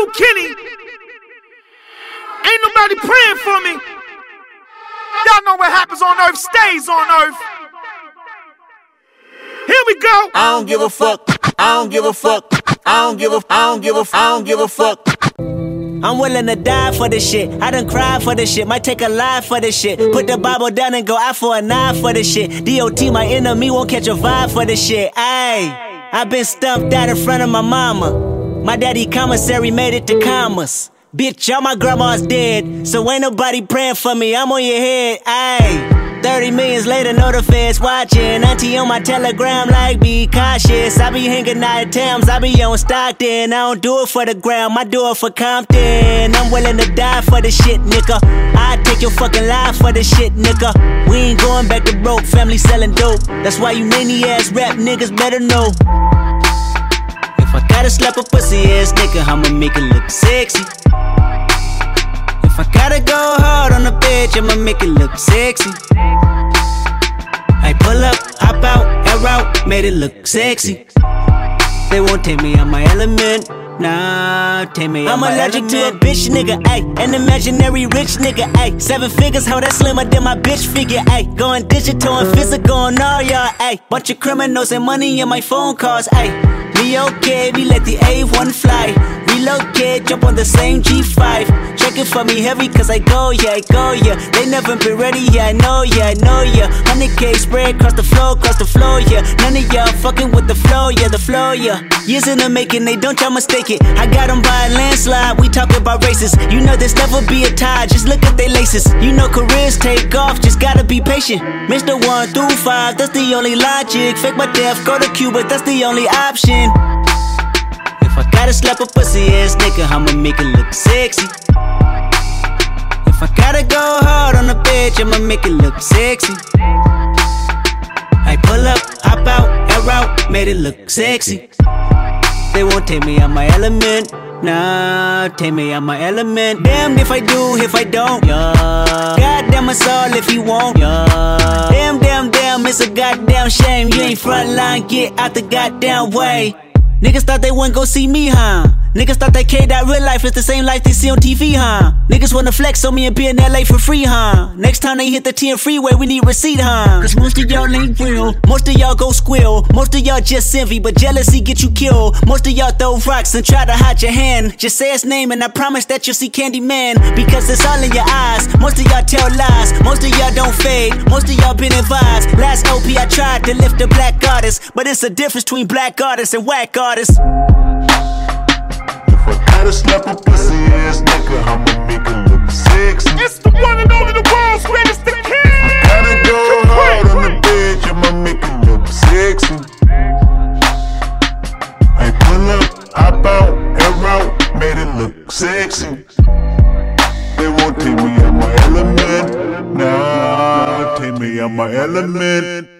Boo Kenny. Ain't nobody praying for me. Y'all know what happens on earth stays on earth. Here we go. I don't give a fuck. I don't give a fuck. I don't give a. I don't give a. I don't give a fuck. I'm willing to die for this shit. I done cried for this shit. Might take a life for this shit. Put the Bible down and go out for a knife for this shit. DOT, my enemy, won't catch a vibe for this shit. Ayy, I been stumped out in front of my mama. My daddy commissary made it to commas. Bitch, all my grandma's dead. So ain't nobody praying for me. I'm on your head. Ayy. 30 millions later, know the feds watching. Auntie on my telegram, like, be cautious. I be hanging out at Thames, I be on Stockton. I don't do it for the gram, I do it for Compton. I'm willing to die for the shit, nigga. I take your fucking life for the shit, nigga. We ain't going back to broke, family selling dope. That's why you nanny ass rap niggas better know. If I gotta slap a pussy ass nigga, I'ma make it look sexy. If I gotta go hard on a bitch, I'ma make it look sexy. I pull up, hop out, air out, made it look sexy. They won't take me out my element. Nah, take me out I'm allergic to a bitch nigga, ayy. An imaginary rich nigga, ayy. Seven figures, how that slimmer than my bitch figure, ayy. Going digital and physical and all y'all, ayy. Bunch of criminals and money in my phone calls, ayy. Me okay, we let the A1 fly. Relocate, jump on the same G5. Check it for me heavy, cause I go, yeah, I go, yeah. They never been ready, yeah, I know, yeah, I know, yeah. 100k spread across the floor, across the floor, yeah. None of y'all fucking with the flow, yeah, the flow, yeah. Years in the making, they don't y'all mistake it. I got them by a landslide, we talk about races. You know this never be a tie, just look at they laces. You know careers take off, just gotta be patient. Mr. 1 through 5, that's the only logic. Fake my death, go to Cuba, that's the only option. Gotta slap a pussy ass nigga, I'ma make it look sexy. If I gotta go hard on a bitch, I'ma make it look sexy. I pull up, hop out, air out, made it look sexy. They won't take me out my element. Nah, take me out my element. Damn if I do, if I don't. Yeah. Goddamn us all if you won't. Yeah. Damn, damn, damn, it's a goddamn shame. You ain't front line, get out the goddamn way. Niggas thought they wouldn't go see me, huh? Niggas thought that K that real life is the same life they see on TV, huh? Niggas wanna flex on me and be in LA for free, huh? Next time they hit the 10 freeway, we need receipt, huh? Cause most of y'all ain't real. Most of y'all go squill. Most of y'all just envy, but jealousy get you killed. Most of y'all throw rocks and try to hide your hand. Just say his name and I promise that you'll see Candyman. Because it's all in your eyes. Most of y'all tell lies. Most of y'all don't fade. Most of y'all been advised. Last LP I tried to lift a black artist. But it's a difference between black artists and whack artists. I gotta slap a pussy ass nigga, I'ma make it look sexy. It's the one and only the world's greatest the king. Gotta go hard on the bitch, I'ma make it look sexy. I pull up, hop out, air out, made it look sexy. They won't take me out my element, nah, take me out my element.